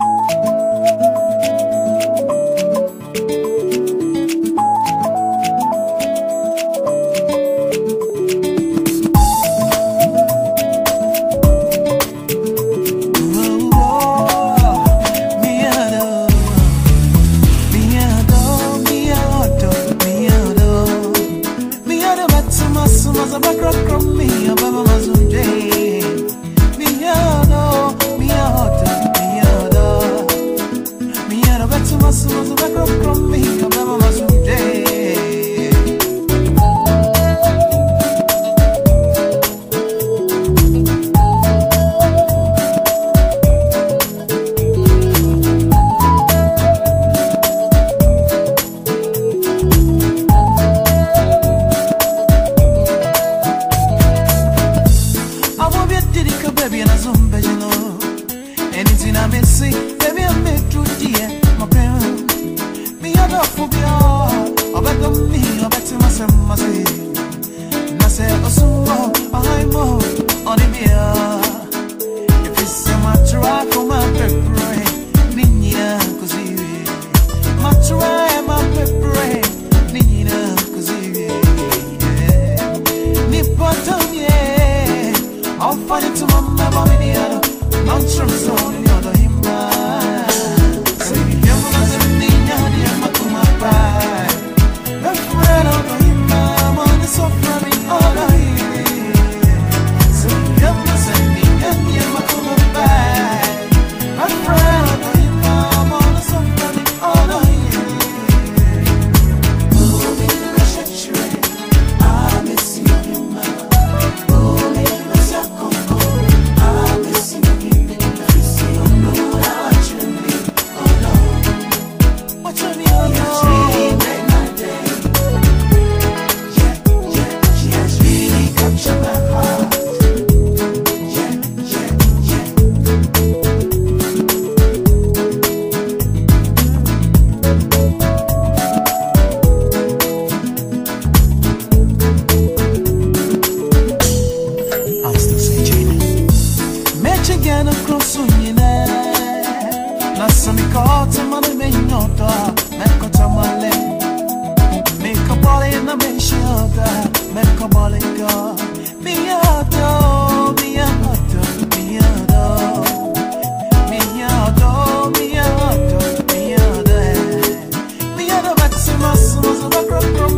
you. Jirika baby na zumbe jilo Anything I miss Baby I make to dear My friend. Me a dog for me oh. all Obet on me Obet myself, my sem Nase osuwa Ohai on the mi I'll find it to my memory, the other. Passami cozze ma lui mi ignota. Merco tamale Mica bole na me shiota Merco bole go Miato, miato, miato Miato, miato, miato eh. Miato maxi massimo sono crocro